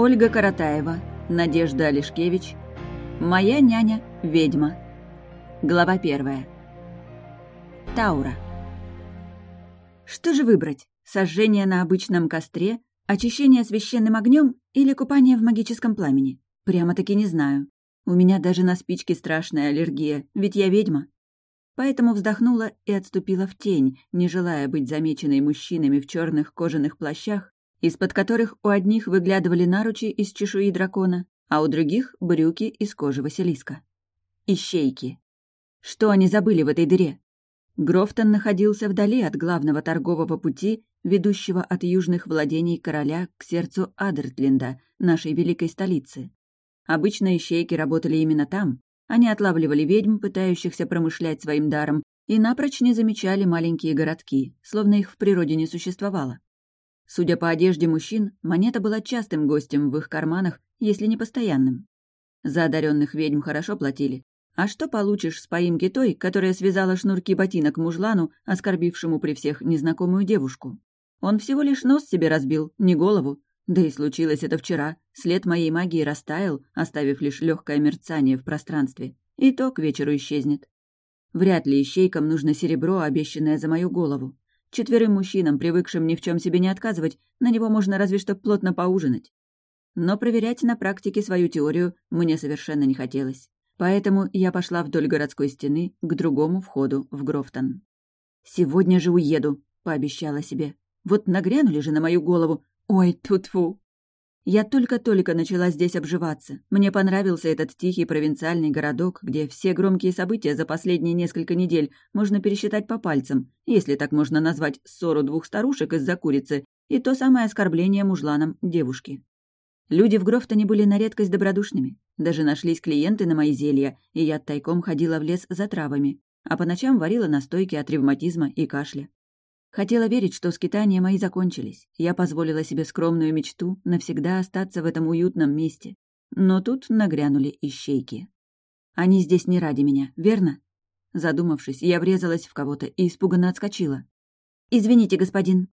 Ольга Каратаева, Надежда Олешкевич, Моя няня – ведьма. Глава первая. Таура. Что же выбрать? Сожжение на обычном костре, очищение священным огнем или купание в магическом пламени? Прямо-таки не знаю. У меня даже на спички страшная аллергия, ведь я ведьма. Поэтому вздохнула и отступила в тень, не желая быть замеченной мужчинами в черных кожаных плащах из-под которых у одних выглядывали наручи из чешуи дракона, а у других — брюки из кожи Василиска. Ищейки. Что они забыли в этой дыре? Грофтон находился вдали от главного торгового пути, ведущего от южных владений короля к сердцу Адертленда, нашей великой столицы. Обычно ищейки работали именно там. Они отлавливали ведьм, пытающихся промышлять своим даром, и напрочь не замечали маленькие городки, словно их в природе не существовало. Судя по одежде мужчин, монета была частым гостем в их карманах, если не постоянным. За одаренных ведьм хорошо платили. А что получишь с поимки той, которая связала шнурки ботинок мужлану, оскорбившему при всех незнакомую девушку? Он всего лишь нос себе разбил, не голову. Да и случилось это вчера. След моей магии растаял, оставив лишь легкое мерцание в пространстве. И то к вечеру исчезнет. Вряд ли ищейкам нужно серебро, обещанное за мою голову. Четверым мужчинам, привыкшим ни в чем себе не отказывать, на него можно разве что плотно поужинать. Но проверять на практике свою теорию мне совершенно не хотелось. Поэтому я пошла вдоль городской стены к другому входу в Грофтон. «Сегодня же уеду», — пообещала себе. «Вот нагрянули же на мою голову. Ой, тут-фу!» Я только-только начала здесь обживаться. Мне понравился этот тихий провинциальный городок, где все громкие события за последние несколько недель можно пересчитать по пальцам, если так можно назвать ссору двух старушек из-за курицы и то самое оскорбление мужланам девушки. Люди в Грофтоне были на редкость добродушными. Даже нашлись клиенты на мои зелья, и я тайком ходила в лес за травами, а по ночам варила настойки от ревматизма и кашля. Хотела верить, что скитания мои закончились. Я позволила себе скромную мечту навсегда остаться в этом уютном месте. Но тут нагрянули ищейки. Они здесь не ради меня, верно? Задумавшись, я врезалась в кого-то и испуганно отскочила. «Извините, господин».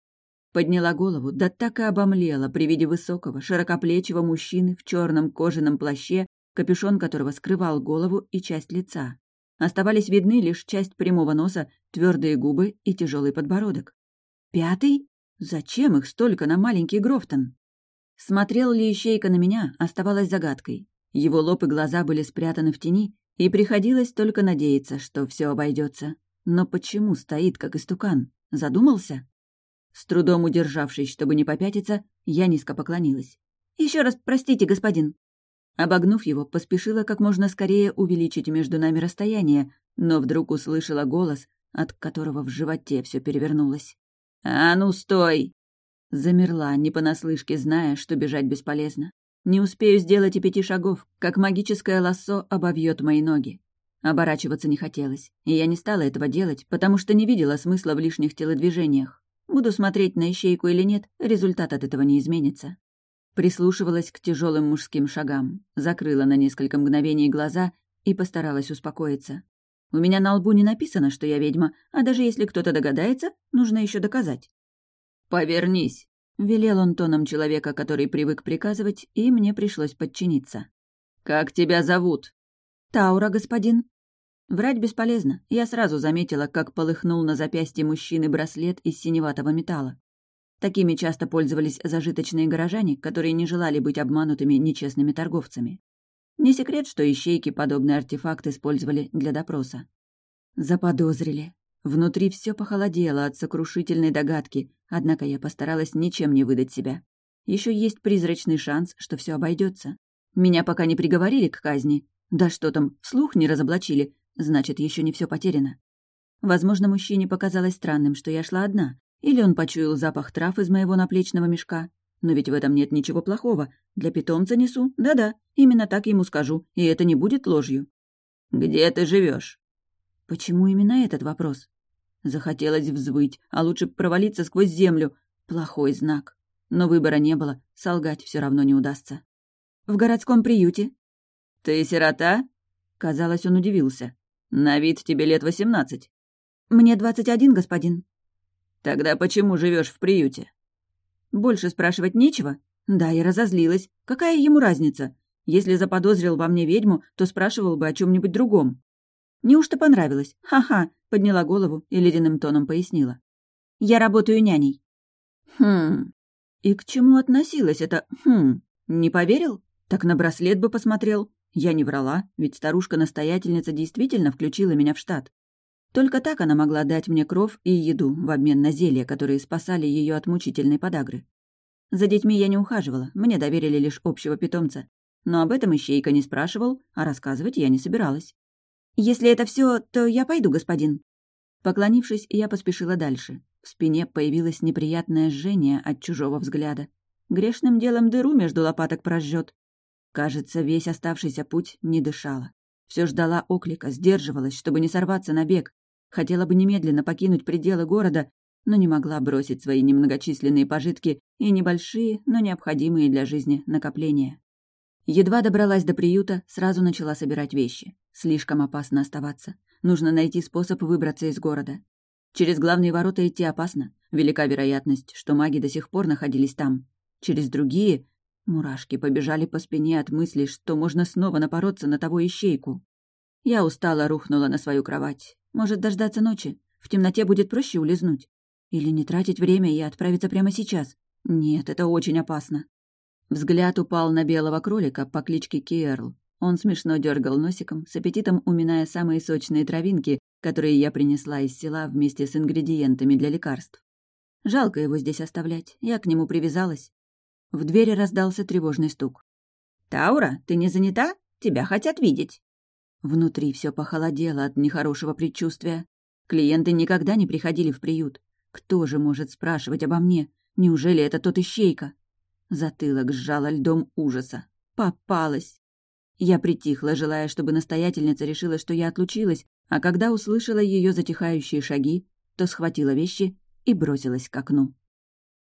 Подняла голову, да так и обомлела при виде высокого, широкоплечего мужчины в черном кожаном плаще, капюшон которого скрывал голову и часть лица. Оставались видны лишь часть прямого носа, твердые губы и тяжелый подбородок. Пятый? Зачем их столько на маленький Грофтон? Смотрел ли Ищейка на меня, оставалось загадкой. Его лоб и глаза были спрятаны в тени, и приходилось только надеяться, что все обойдется. Но почему стоит, как истукан? Задумался? С трудом удержавшись, чтобы не попятиться, я низко поклонилась. Еще раз простите, господин. Обогнув его, поспешила как можно скорее увеличить между нами расстояние, но вдруг услышала голос, от которого в животе все перевернулось. «А ну, стой!» Замерла, не понаслышке, зная, что бежать бесполезно. Не успею сделать и пяти шагов, как магическое лассо обовьет мои ноги. Оборачиваться не хотелось, и я не стала этого делать, потому что не видела смысла в лишних телодвижениях. Буду смотреть на ищейку или нет, результат от этого не изменится. Прислушивалась к тяжелым мужским шагам, закрыла на несколько мгновений глаза и постаралась успокоиться. У меня на лбу не написано, что я ведьма, а даже если кто-то догадается, нужно еще доказать. «Повернись», — велел он тоном человека, который привык приказывать, и мне пришлось подчиниться. «Как тебя зовут?» «Таура, господин». Врать бесполезно. Я сразу заметила, как полыхнул на запястье мужчины браслет из синеватого металла. Такими часто пользовались зажиточные горожане, которые не желали быть обманутыми нечестными торговцами. Не секрет, что ищейки подобный артефакт использовали для допроса. Заподозрили. Внутри все похолодело от сокрушительной догадки, однако я постаралась ничем не выдать себя. Еще есть призрачный шанс, что все обойдется. Меня пока не приговорили к казни. Да что там, вслух не разоблачили, значит, еще не все потеряно. Возможно, мужчине показалось странным, что я шла одна, или он почуял запах трав из моего наплечного мешка. Но ведь в этом нет ничего плохого. Для питомца несу. Да-да, именно так ему скажу, и это не будет ложью. «Где ты живешь? Почему именно этот вопрос? Захотелось взвыть, а лучше провалиться сквозь землю. Плохой знак. Но выбора не было, солгать все равно не удастся. «В городском приюте». «Ты сирота?» Казалось, он удивился. «На вид тебе лет восемнадцать». «Мне двадцать один, господин». «Тогда почему живешь в приюте?» «Больше спрашивать нечего? Да, я разозлилась. Какая ему разница? Если заподозрил во мне ведьму, то спрашивал бы о чем нибудь другом. Неужто понравилось? Ха-ха, подняла голову и ледяным тоном пояснила. Я работаю няней. Хм. И к чему относилось это «хм»? Не поверил? Так на браслет бы посмотрел. Я не врала, ведь старушка-настоятельница действительно включила меня в штат. Только так она могла дать мне кров и еду в обмен на зелья, которые спасали ее от мучительной подагры. За детьми я не ухаживала, мне доверили лишь общего питомца. Но об этом Ищейка не спрашивал, а рассказывать я не собиралась. «Если это все, то я пойду, господин». Поклонившись, я поспешила дальше. В спине появилось неприятное жжение от чужого взгляда. Грешным делом дыру между лопаток прожжет. Кажется, весь оставшийся путь не дышала. Все ждала оклика, сдерживалась, чтобы не сорваться на бег. Хотела бы немедленно покинуть пределы города, но не могла бросить свои немногочисленные пожитки и небольшие, но необходимые для жизни накопления. Едва добралась до приюта, сразу начала собирать вещи. Слишком опасно оставаться. Нужно найти способ выбраться из города. Через главные ворота идти опасно. Велика вероятность, что маги до сих пор находились там. Через другие... Мурашки побежали по спине от мысли, что можно снова напороться на того ищейку. Я устало рухнула на свою кровать. Может, дождаться ночи? В темноте будет проще улизнуть. Или не тратить время и отправиться прямо сейчас? Нет, это очень опасно. Взгляд упал на белого кролика по кличке Киэрл. Он смешно дергал носиком, с аппетитом уминая самые сочные травинки, которые я принесла из села вместе с ингредиентами для лекарств. Жалко его здесь оставлять, я к нему привязалась. В двери раздался тревожный стук. «Таура, ты не занята? Тебя хотят видеть!» Внутри все похолодело от нехорошего предчувствия. Клиенты никогда не приходили в приют. Кто же может спрашивать обо мне? Неужели это тот ищейка? Затылок сжало льдом ужаса. Попалась. Я притихла, желая, чтобы настоятельница решила, что я отлучилась, а когда услышала ее затихающие шаги, то схватила вещи и бросилась к окну.